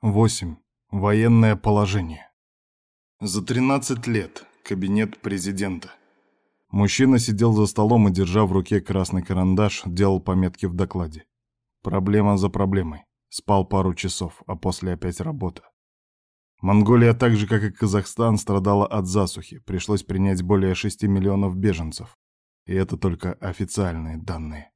8. Военное положение. За 13 лет. Кабинет президента. Мужчина сидел за столом и, держа в руке красный карандаш, делал пометки в докладе. Проблема за проблемой. Спал пару часов, а после опять работа. Монголия, так же как и Казахстан, страдала от засухи. Пришлось принять более 6 миллионов беженцев. И это только официальные данные.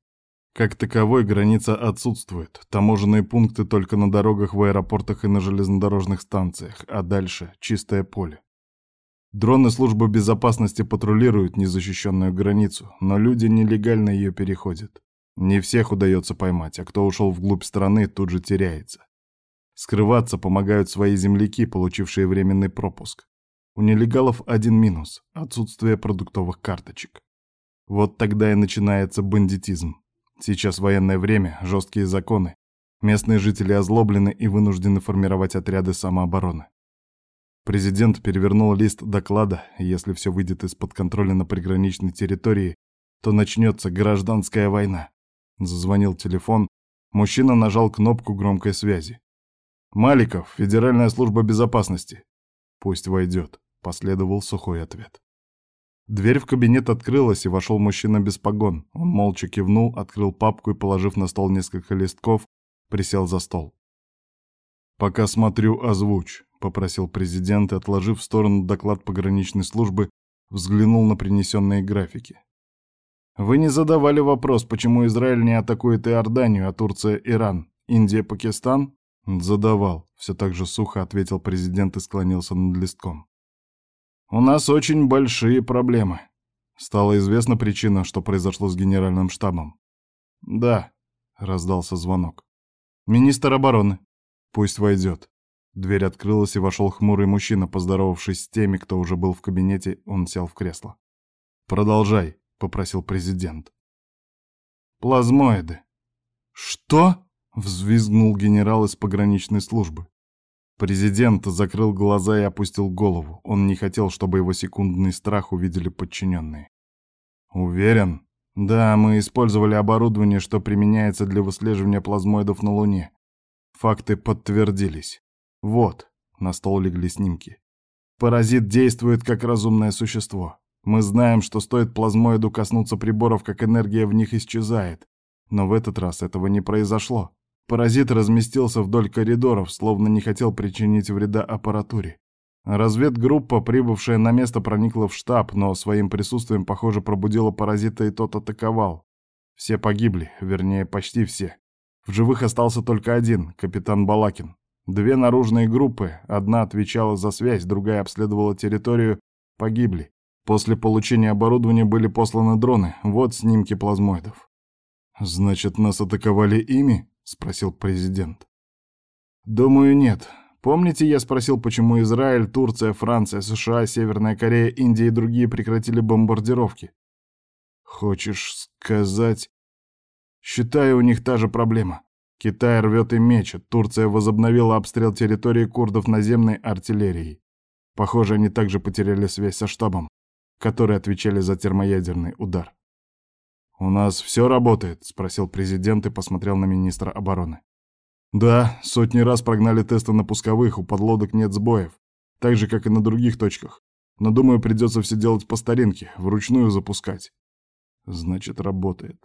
Как таковой граница отсутствует. Таможенные пункты только на дорогах, в аэропортах и на железнодорожных станциях, а дальше чистое поле. Дроны службы безопасности патрулируют незащищенную границу, но люди нелегально ее переходят. Не всех удается поймать, а кто ушел вглубь страны, тут же теряется. Скрываться помогают свои земляки, получившие временный пропуск. У нелегалов один минус – отсутствие продуктовых карточек. Вот тогда и начинается бандитизм. Сейчас военное время, жесткие законы. Местные жители озлоблены и вынуждены формировать отряды самообороны. Президент перевернул лист доклада, если все выйдет из-под контроля на приграничной территории, то начнется гражданская война. Зазвонил телефон, мужчина нажал кнопку громкой связи. «Маликов, Федеральная служба безопасности». «Пусть войдет», — последовал сухой ответ. Дверь в кабинет открылась, и вошел мужчина без погон. Он молча кивнул, открыл папку и, положив на стол несколько листков, присел за стол. «Пока смотрю, озвучь», — попросил президент и, отложив в сторону доклад пограничной службы, взглянул на принесенные графики. «Вы не задавали вопрос, почему Израиль не атакует Иорданию, а Турция — Иран? Индия — Пакистан?» «Задавал», — все так же сухо ответил президент и склонился над листком. У нас очень большие проблемы. Стала известна причина, что произошло с генеральным штабом. Да, раздался звонок. Министр обороны. Пусть войдет. Дверь открылась, и вошел хмурый мужчина, поздоровавшись с теми, кто уже был в кабинете, он сел в кресло. «Продолжай», — попросил президент. «Плазмоиды». «Что?» — взвизгнул генерал из пограничной службы. Президент закрыл глаза и опустил голову. Он не хотел, чтобы его секундный страх увидели подчиненные. «Уверен?» «Да, мы использовали оборудование, что применяется для выслеживания плазмоидов на Луне. Факты подтвердились. Вот, на стол легли снимки. Паразит действует как разумное существо. Мы знаем, что стоит плазмоиду коснуться приборов, как энергия в них исчезает. Но в этот раз этого не произошло. Паразит разместился вдоль коридоров, словно не хотел причинить вреда аппаратуре. Разведгруппа, прибывшая на место, проникла в штаб, но своим присутствием, похоже, пробудила паразита и тот атаковал. Все погибли, вернее, почти все. В живых остался только один, капитан Балакин. Две наружные группы, одна отвечала за связь, другая обследовала территорию, погибли. После получения оборудования были посланы дроны, вот снимки плазмоидов. «Значит, нас атаковали ими?» — спросил президент. «Думаю, нет. Помните, я спросил, почему Израиль, Турция, Франция, США, Северная Корея, Индия и другие прекратили бомбардировки? Хочешь сказать... Считаю, у них та же проблема. Китай рвет и мечет, Турция возобновила обстрел территории курдов наземной артиллерией. Похоже, они также потеряли связь со штабом, которые отвечали за термоядерный удар. «У нас все работает?» — спросил президент и посмотрел на министра обороны. «Да, сотни раз прогнали тесты на пусковых, у подлодок нет сбоев, так же, как и на других точках. Но, думаю, придется все делать по старинке, вручную запускать». «Значит, работает.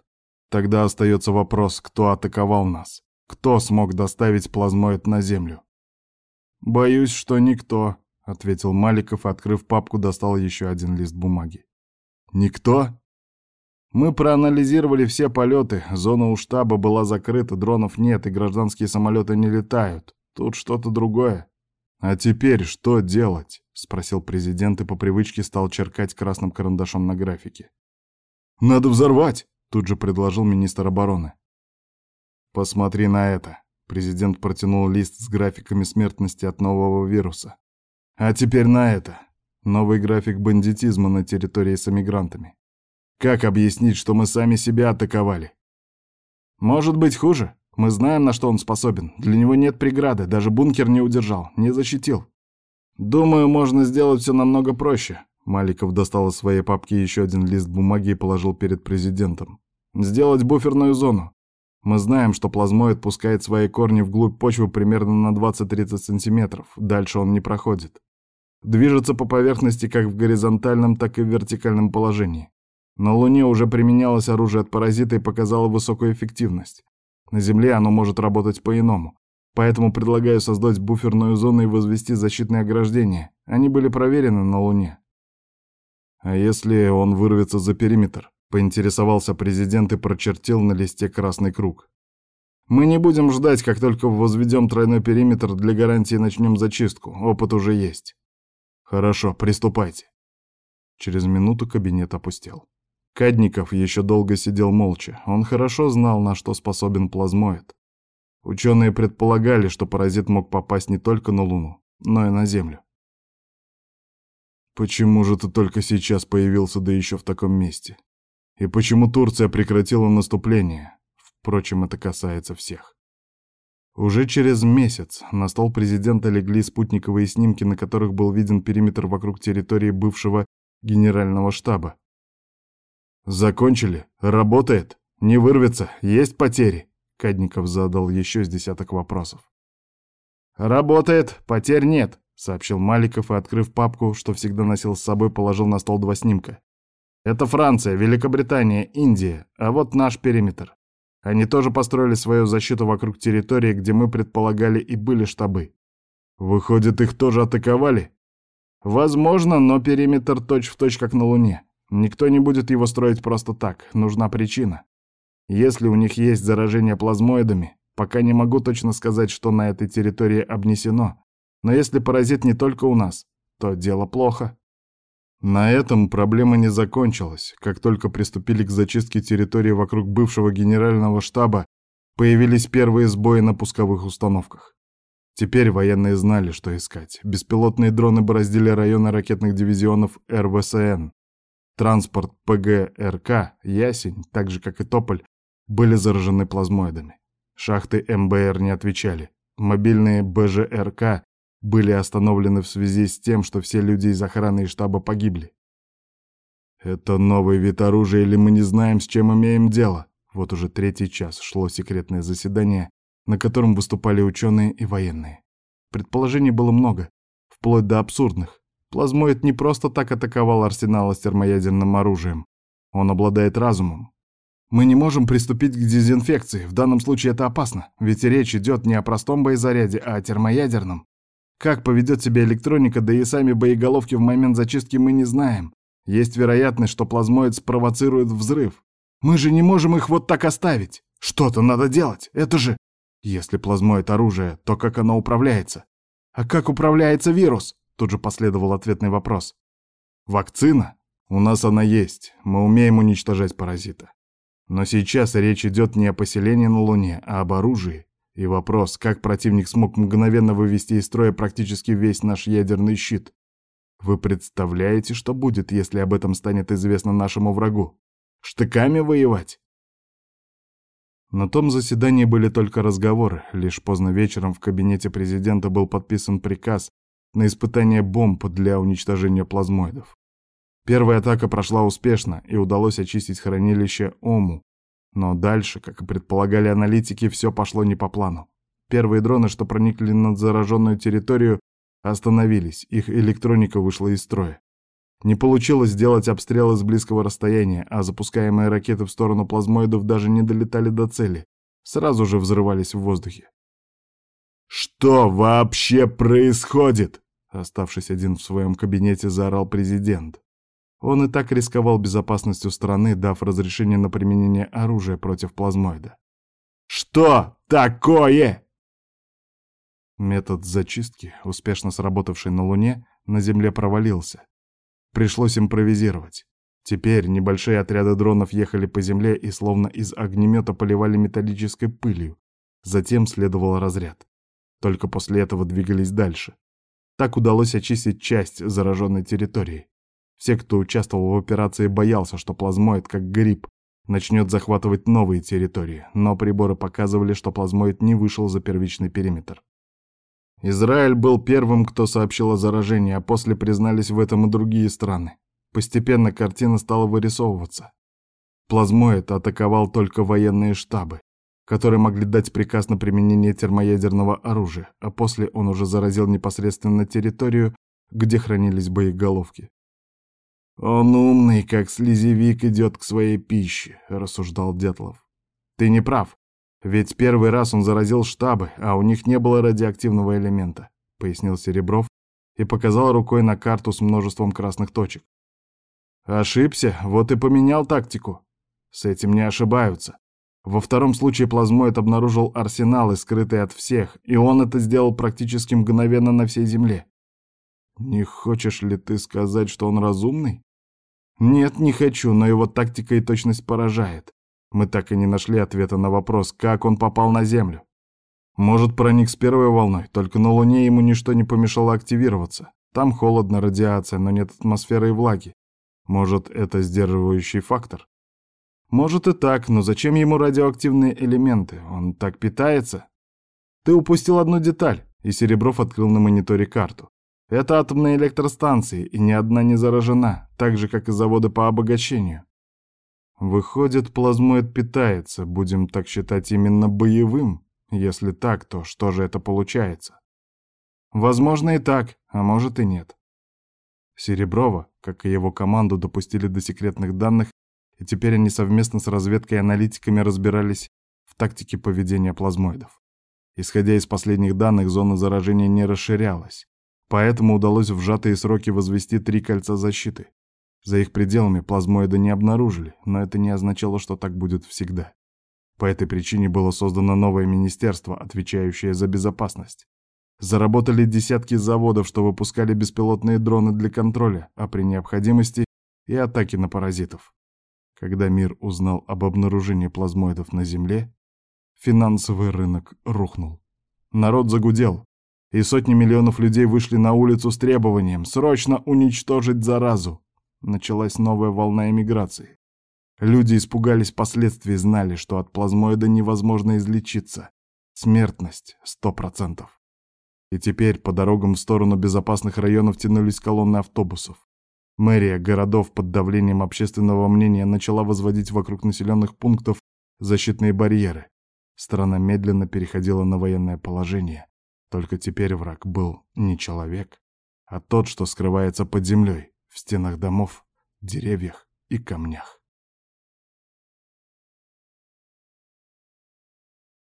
Тогда остается вопрос, кто атаковал нас? Кто смог доставить плазмоид на Землю?» «Боюсь, что никто», — ответил Маликов открыв папку, достал еще один лист бумаги. «Никто?» Мы проанализировали все полеты, зона у штаба была закрыта, дронов нет и гражданские самолеты не летают. Тут что-то другое. А теперь что делать? Спросил президент и по привычке стал черкать красным карандашом на графике. Надо взорвать, тут же предложил министр обороны. Посмотри на это. Президент протянул лист с графиками смертности от нового вируса. А теперь на это. Новый график бандитизма на территории с эмигрантами. Как объяснить, что мы сами себя атаковали? Может быть хуже. Мы знаем, на что он способен. Для него нет преграды, даже бункер не удержал, не защитил. Думаю, можно сделать все намного проще. Маликов достал из своей папки еще один лист бумаги и положил перед президентом. Сделать буферную зону. Мы знаем, что плазмоид пускает свои корни вглубь почвы примерно на 20-30 сантиметров, дальше он не проходит. Движется по поверхности как в горизонтальном, так и в вертикальном положении. На Луне уже применялось оружие от паразита и показало высокую эффективность. На Земле оно может работать по-иному. Поэтому предлагаю создать буферную зону и возвести защитные ограждения. Они были проверены на Луне. А если он вырвется за периметр? Поинтересовался президент и прочертил на листе красный круг. Мы не будем ждать, как только возведем тройной периметр, для гарантии начнем зачистку. Опыт уже есть. Хорошо, приступайте. Через минуту кабинет опустел. Кадников еще долго сидел молча. Он хорошо знал, на что способен плазмоид. Ученые предполагали, что паразит мог попасть не только на Луну, но и на Землю. Почему же ты только сейчас появился, да еще в таком месте? И почему Турция прекратила наступление? Впрочем, это касается всех. Уже через месяц на стол президента легли спутниковые снимки, на которых был виден периметр вокруг территории бывшего генерального штаба. «Закончили? Работает? Не вырвется? Есть потери?» Кадников задал еще с десяток вопросов. «Работает, потерь нет», — сообщил Маликов и, открыв папку, что всегда носил с собой, положил на стол два снимка. «Это Франция, Великобритания, Индия, а вот наш периметр. Они тоже построили свою защиту вокруг территории, где мы предполагали и были штабы. Выходит, их тоже атаковали? Возможно, но периметр точь-в-точь точь как на Луне. Никто не будет его строить просто так, нужна причина. Если у них есть заражение плазмоидами, пока не могу точно сказать, что на этой территории обнесено. Но если паразит не только у нас, то дело плохо. На этом проблема не закончилась. Как только приступили к зачистке территории вокруг бывшего генерального штаба, появились первые сбои на пусковых установках. Теперь военные знали, что искать. Беспилотные дроны бороздили районы ракетных дивизионов РВСН. Транспорт ПГРК, Ясень, так же как и Тополь, были заражены плазмоидами. Шахты МБР не отвечали. Мобильные БЖРК были остановлены в связи с тем, что все люди из охраны и штаба погибли. Это новый вид оружия или мы не знаем, с чем имеем дело? Вот уже третий час шло секретное заседание, на котором выступали ученые и военные. Предположений было много, вплоть до абсурдных. Плазмоид не просто так атаковал арсенал с термоядерным оружием. Он обладает разумом. Мы не можем приступить к дезинфекции, в данном случае это опасно, ведь речь идет не о простом боезаряде, а о термоядерном. Как поведет себя электроника, да и сами боеголовки в момент зачистки мы не знаем. Есть вероятность, что плазмоид спровоцирует взрыв. Мы же не можем их вот так оставить. Что-то надо делать. Это же... Если плазмоид оружие, то как оно управляется? А как управляется вирус? Тут же последовал ответный вопрос. Вакцина? У нас она есть. Мы умеем уничтожать паразита. Но сейчас речь идет не о поселении на Луне, а об оружии, и вопрос, как противник смог мгновенно вывести из строя практически весь наш ядерный щит. Вы представляете, что будет, если об этом станет известно нашему врагу? Штыками воевать? На том заседании были только разговоры. Лишь поздно вечером в кабинете президента был подписан приказ на испытание бомб для уничтожения плазмоидов. Первая атака прошла успешно, и удалось очистить хранилище Ому, но дальше, как и предполагали аналитики, все пошло не по плану. Первые дроны, что проникли на зараженную территорию, остановились, их электроника вышла из строя. Не получилось сделать обстрелы с близкого расстояния, а запускаемые ракеты в сторону плазмоидов даже не долетали до цели, сразу же взрывались в воздухе. «Что вообще происходит?» Оставшись один в своем кабинете, заорал президент. Он и так рисковал безопасностью страны, дав разрешение на применение оружия против плазмоида. «Что такое?» Метод зачистки, успешно сработавший на Луне, на Земле провалился. Пришлось импровизировать. Теперь небольшие отряды дронов ехали по Земле и словно из огнемета поливали металлической пылью. Затем следовал разряд. Только после этого двигались дальше. Так удалось очистить часть зараженной территории. Все, кто участвовал в операции, боялся, что плазмоид, как гриб, начнет захватывать новые территории, но приборы показывали, что плазмоид не вышел за первичный периметр. Израиль был первым, кто сообщил о заражении, а после признались в этом и другие страны. Постепенно картина стала вырисовываться. Плазмоид атаковал только военные штабы. Которые могли дать приказ на применение термоядерного оружия, а после он уже заразил непосредственно территорию, где хранились боеголовки. «Он умный, как слезевик идет к своей пище», — рассуждал Дятлов. «Ты не прав, ведь первый раз он заразил штабы, а у них не было радиоактивного элемента», — пояснил Серебров и показал рукой на карту с множеством красных точек. «Ошибся, вот и поменял тактику. С этим не ошибаются. Во втором случае плазмоид обнаружил арсеналы, скрытые от всех, и он это сделал практически мгновенно на всей Земле. Не хочешь ли ты сказать, что он разумный? Нет, не хочу, но его тактика и точность поражает. Мы так и не нашли ответа на вопрос, как он попал на Землю. Может, проник с первой волной, только на Луне ему ничто не помешало активироваться. Там холодно, радиация, но нет атмосферы и влаги. Может, это сдерживающий фактор? Может и так, но зачем ему радиоактивные элементы? Он так питается? Ты упустил одну деталь, и Серебров открыл на мониторе карту. Это атомные электростанции, и ни одна не заражена, так же, как и заводы по обогащению. Выходит, плазмоид питается, будем так считать, именно боевым? Если так, то что же это получается? Возможно и так, а может и нет. Сереброва, как и его команду, допустили до секретных данных и теперь они совместно с разведкой и аналитиками разбирались в тактике поведения плазмоидов. Исходя из последних данных, зона заражения не расширялась, поэтому удалось в сжатые сроки возвести три кольца защиты. За их пределами плазмоиды не обнаружили, но это не означало, что так будет всегда. По этой причине было создано новое министерство, отвечающее за безопасность. Заработали десятки заводов, что выпускали беспилотные дроны для контроля, а при необходимости и атаки на паразитов. Когда мир узнал об обнаружении плазмоидов на Земле, финансовый рынок рухнул. Народ загудел, и сотни миллионов людей вышли на улицу с требованием срочно уничтожить заразу. Началась новая волна эмиграции. Люди испугались последствий, знали, что от плазмоида невозможно излечиться. Смертность — сто процентов. И теперь по дорогам в сторону безопасных районов тянулись колонны автобусов. Мэрия городов под давлением общественного мнения начала возводить вокруг населенных пунктов защитные барьеры. Страна медленно переходила на военное положение. Только теперь враг был не человек, а тот, что скрывается под землей, в стенах домов, деревьях и камнях.